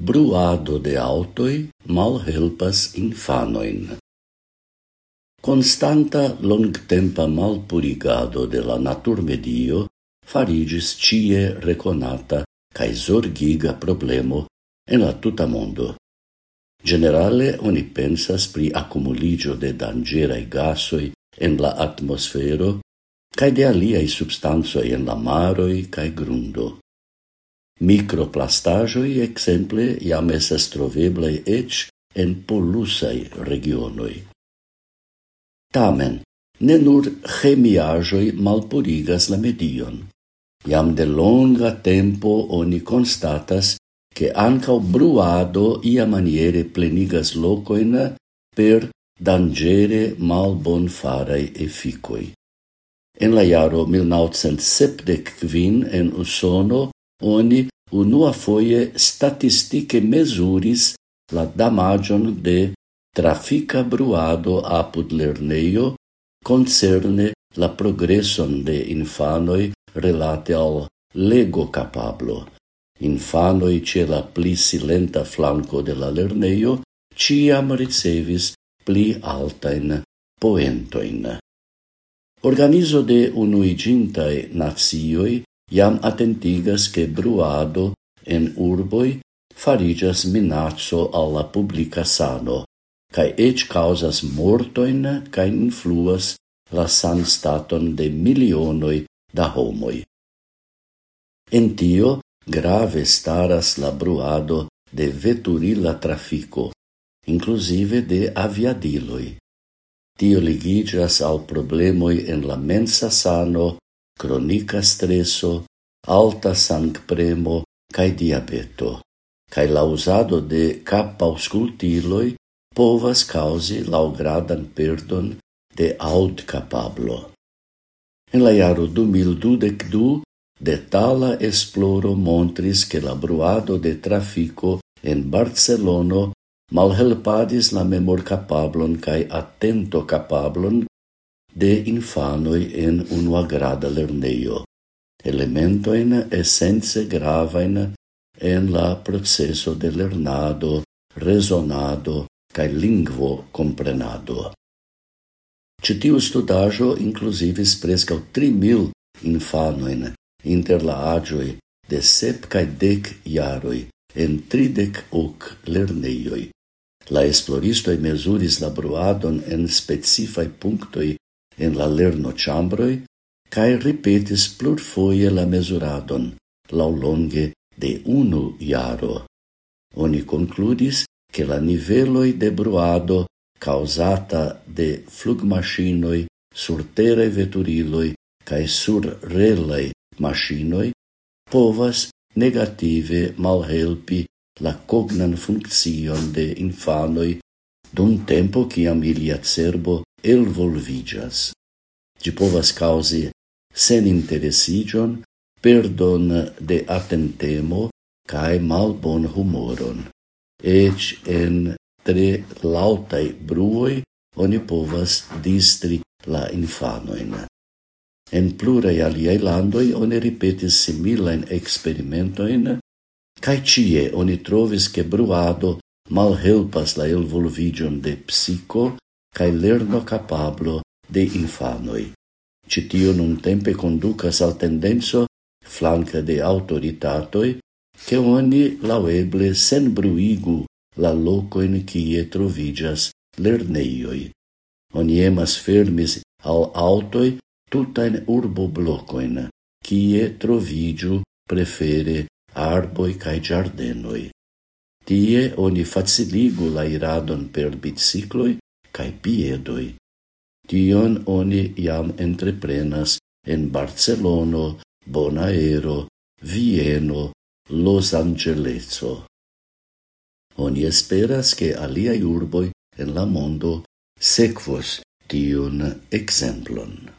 Bruado de autoi malhelpas infanoin. Constanta longtempa malpurigado de la naturmedio farigis cie reconata cae zorgiga problemo en la tuta mondo. Generale oni pensas pri accumuligio de dangerai gasoi en la atmosfero cae de aliai substansoi en la maroi cae grundo. Microplastaĵoj exemple, jam esas troveblei ec en polusai regionoi. Tamen, ne nur chemiaĵoj malpurigas la medion. Jam de longa tempo oni constatas che ancao bruado iamaniere plenigas locoin per dangere malbonfaraj efikoj. En la iaro 1975 en Usono oni unuafoje statistike mesuris la damagion de trafica bruado apud lerneio concerne la progreson de infanoi relate al legokapablo. Infanoi ce la pli silenta flanco de la lerneio ciam ricevis pli altain poentoin. Organizo de unuiĝintaj nazioi jam atentigas che bruado en urboi farigas minaccio alla publica sano, cae ec causas mortoin cae influas la san staton de milionoi da homoi. En tio grave staras la bruado de veturila trafico, inclusive de aviadiloi. Tio ligigas al problemoi en la mensa sano cronica streso, alta sangpremo cae diabeto, cae la usado de cap auscultiloi povas causi laugradan perdon de aud capablo. En la iaro 2022, detala esploro montris che la bruado de trafico en Barcelono malhelpadis la memor capablon cae attento capablon de infanoi en unuagrada lerneio, elementoin essence gravain en la processo de lernado, resonado cae lingvo comprenado. Citiu studajo inclusivis prescau 3.000 infanoin inter la agioi de sep cae dec iaroi en tridec hoc lerneioi. La esploristoi mesuris la bruadon en specifai punctoi en la lerno chambroi cae ripetis plurfoie la mesuradon, laulonge de unu iaro. Oni concludis che la niveloi de bruado causata de flugmaschinoi sur tere veturiloi cae sur relei maschinoi povas negative malhelpi la cognan funccion de infanoi dun tempo ciam ilia cerbo elvolvigas. Gi povas causi sen interesigion, perdon de attentemo cae mal bon humoron. Ec en tre lautai bruoi oni povas distri la infanoin. En plurai aliai landoi oni ripetis similain experimentoin, cae cie oni trovis che bruado malhelpas la elvolvigion de psico cae lerno capablo de infanoi. Citio nun tempe conducas al tendenzo flanca de autoritatoi che oni laueble sen bruigu la locoin cie trovigas lerneioi. Oni emas fermis al autoi tutain urbo blocoin, cie trovigiu prefere arboi cae giardenoi. Tie oni faciligu la iradon per bicicloi cae piedoi. Tion oni jam entreprenas en Barcelono, Bonaero, Vieno, Los Angeleso. Oni esperas che aliai urboi en la mondo sequos tion exemplon.